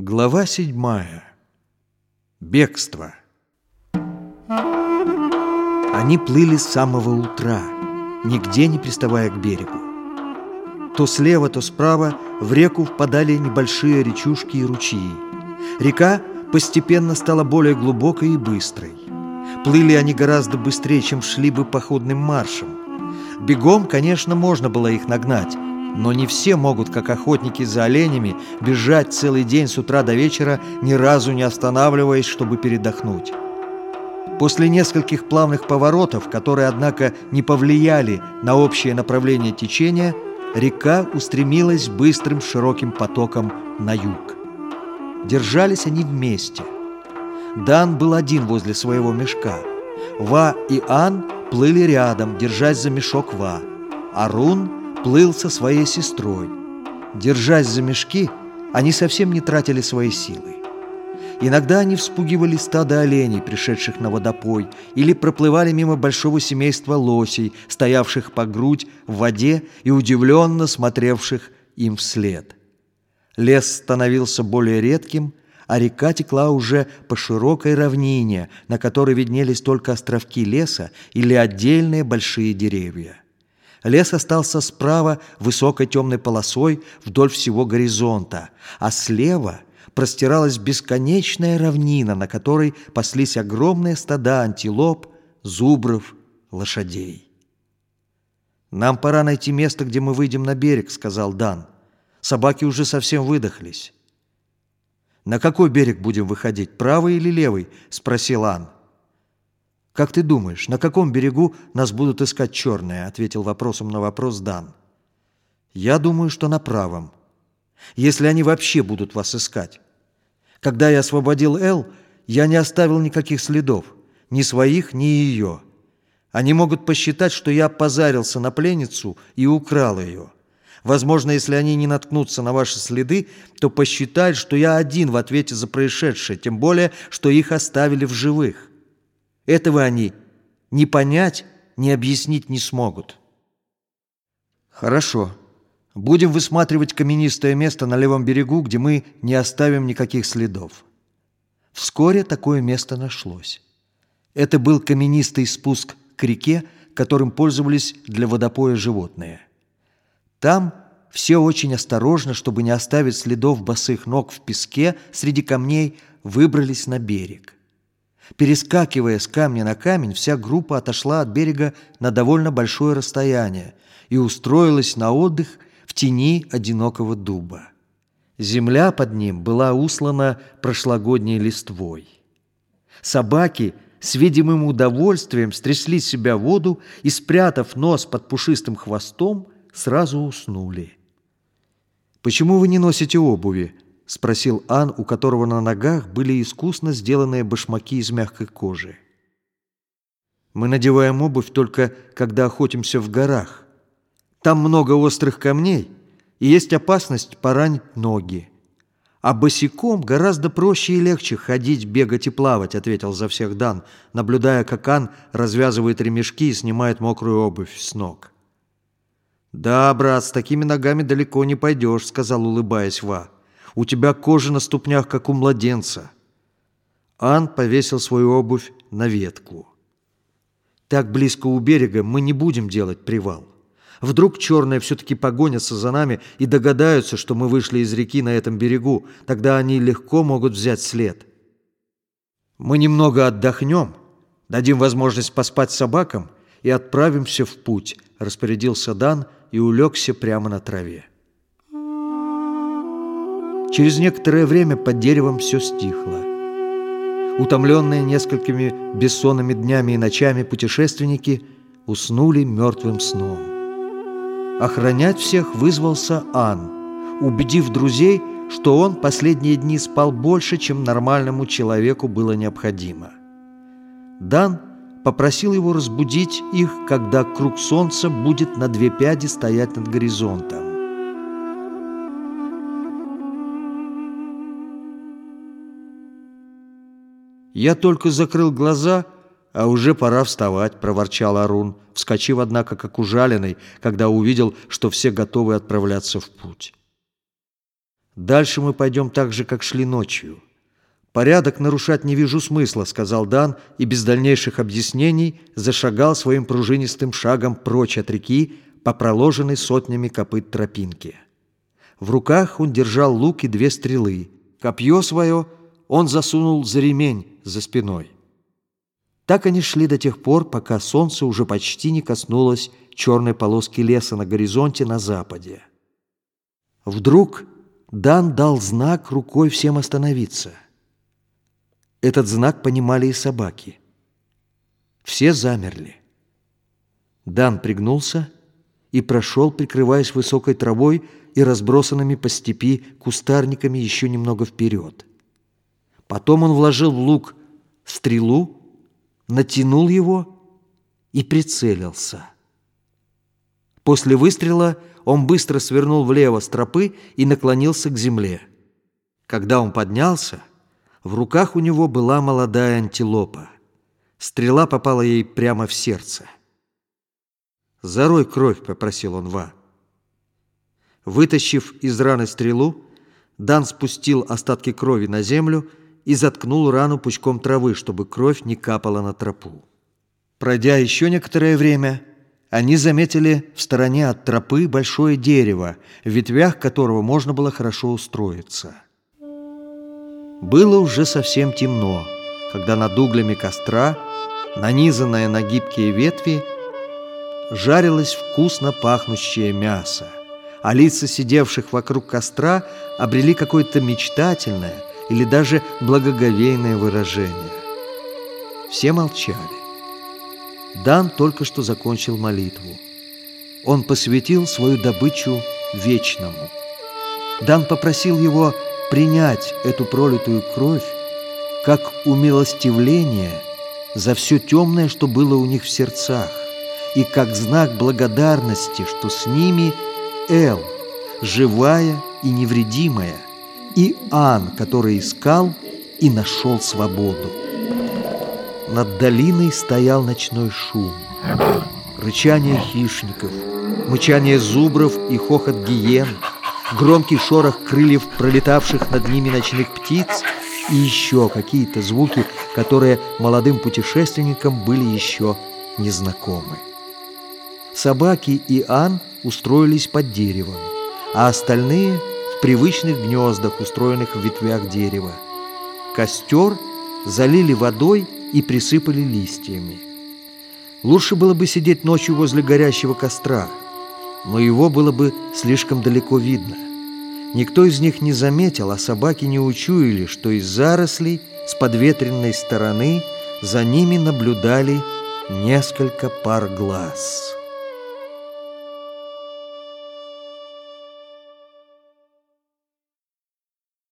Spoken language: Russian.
Глава седьмая. Бегство. Они плыли с самого утра, нигде не приставая к берегу. То слева, то справа в реку впадали небольшие речушки и ручьи. Река постепенно стала более глубокой и быстрой. Плыли они гораздо быстрее, чем шли бы походным маршем. Бегом, конечно, можно было их нагнать, но не все могут, как охотники за оленями, бежать целый день с утра до вечера, ни разу не останавливаясь, чтобы передохнуть. После нескольких плавных поворотов, которые, однако, не повлияли на общее направление течения, река устремилась быстрым широким потоком на юг. Держались они вместе. Дан был один возле своего мешка. Ва и Ан плыли рядом, держась за мешок Ва. Арун плыл со своей сестрой. Держась за мешки, они совсем не тратили свои силы. Иногда они вспугивали стадо оленей, пришедших на водопой, или проплывали мимо большого семейства лосей, стоявших по грудь в воде и удивленно смотревших им вслед. Лес становился более редким, а река текла уже по широкой равнине, на которой виднелись только островки леса или отдельные большие деревья. Лес остался справа высокой темной полосой вдоль всего горизонта, а слева простиралась бесконечная равнина, на которой паслись огромные стада антилоп, зубров, лошадей. «Нам пора найти место, где мы выйдем на берег», — сказал Дан. «Собаки уже совсем выдохлись». «На какой берег будем выходить, правый или левый?» — спросил Ан. «Как ты думаешь, на каком берегу нас будут искать черные?» — ответил вопросом на вопрос Дан. «Я думаю, что на правом. Если они вообще будут вас искать. Когда я освободил Эл, я не оставил никаких следов, ни своих, ни ее. Они могут посчитать, что я позарился на пленницу и украл ее. Возможно, если они не наткнутся на ваши следы, то посчитают, что я один в ответе за происшедшее, тем более, что их оставили в живых. Этого они ни понять, ни объяснить не смогут. Хорошо. Будем высматривать каменистое место на левом берегу, где мы не оставим никаких следов. Вскоре такое место нашлось. Это был каменистый спуск к реке, которым пользовались для водопоя животные. Там все очень осторожно, чтобы не оставить следов босых ног в песке среди камней, выбрались на берег. Перескакивая с камня на камень, вся группа отошла от берега на довольно большое расстояние и устроилась на отдых в тени одинокого дуба. Земля под ним была услана прошлогодней листвой. Собаки с видимым удовольствием стрясли с себя воду и, спрятав нос под пушистым хвостом, сразу уснули. «Почему вы не носите обуви?» — спросил Ан, у которого на ногах были искусно сделанные башмаки из мягкой кожи. «Мы надеваем обувь только, когда охотимся в горах. Там много острых камней, и есть опасность поранить ноги. А босиком гораздо проще и легче ходить, бегать и плавать», — ответил за всех Дан, наблюдая, как Ан развязывает ремешки и снимает мокрую обувь с ног. «Да, брат, с такими ногами далеко не пойдешь», — сказал, улыбаясь Ва. У тебя кожа на ступнях, как у младенца». Ан повесил свою обувь на ветку. «Так близко у берега мы не будем делать привал. Вдруг черные все-таки погонятся за нами и догадаются, что мы вышли из реки на этом берегу. Тогда они легко могут взять след. Мы немного отдохнем, дадим возможность поспать собакам и отправимся в путь», распорядился Дан и улегся прямо на траве. Через некоторое время под деревом все стихло. Утомленные несколькими бессонными днями и ночами путешественники уснули мертвым сном. Охранять всех вызвался Ан, убедив друзей, что он последние дни спал больше, чем нормальному человеку было необходимо. Дан попросил его разбудить их, когда круг солнца будет на две пяди стоять над горизонтом. «Я только закрыл глаза, а уже пора вставать», — проворчал Арун, вскочив, однако, как ужаленный, когда увидел, что все готовы отправляться в путь. Дальше мы пойдем так же, как шли ночью. Порядок нарушать не вижу смысла, сказал Дан и без дальнейших объяснений зашагал своим пружинистым шагом прочь от реки по проложенной сотнями копыт тропинке. В руках он держал лук и две стрелы. Копье свое он засунул за ремень за спиной. Так они шли до тех пор, пока солнце уже почти не коснулось черной полоски леса на горизонте на западе. Вдруг Дан дал знак рукой всем остановиться. Этот знак понимали и собаки. Все замерли. Дан пригнулся и прошел, прикрываясь высокой травой и разбросанными по степи кустарниками еще немного вперед. Потом он вложил в лук стрелу, натянул его и прицелился. После выстрела он быстро свернул влево с тропы и наклонился к земле. Когда он поднялся, в руках у него была молодая антилопа. Стрела попала ей прямо в сердце. «Зарой кровь», — попросил он Ва. Вытащив из раны стрелу, Дан спустил остатки крови на землю и заткнул рану пучком травы, чтобы кровь не капала на тропу. Пройдя еще некоторое время, они заметили в стороне от тропы большое дерево, в ветвях которого можно было хорошо устроиться. Было уже совсем темно, когда над углями костра, нанизанное на гибкие ветви, жарилось вкусно пахнущее мясо, а лица сидевших вокруг костра обрели какое-то мечтательное, или даже благоговейное выражение. Все молчали. Дан только что закончил молитву. Он посвятил свою добычу вечному. Дан попросил его принять эту пролитую кровь как умилостивление за все темное, что было у них в сердцах, и как знак благодарности, что с ними Эл, живая и невредимая – и Ан, который искал и нашел свободу. Над долиной стоял ночной шум, рычание хищников, мычание зубров и хохот гиен, громкий шорох крыльев пролетавших над ними ночных птиц и еще какие-то звуки, которые молодым путешественникам были еще незнакомы. Собаки и Ан устроились под деревом, а остальные – привычных гнездах, устроенных в ветвях дерева. Костер залили водой и присыпали листьями. Лучше было бы сидеть ночью возле горящего костра, но его было бы слишком далеко видно. Никто из них не заметил, а собаки не учуяли, что из зарослей с подветренной стороны за ними наблюдали несколько пар глаз.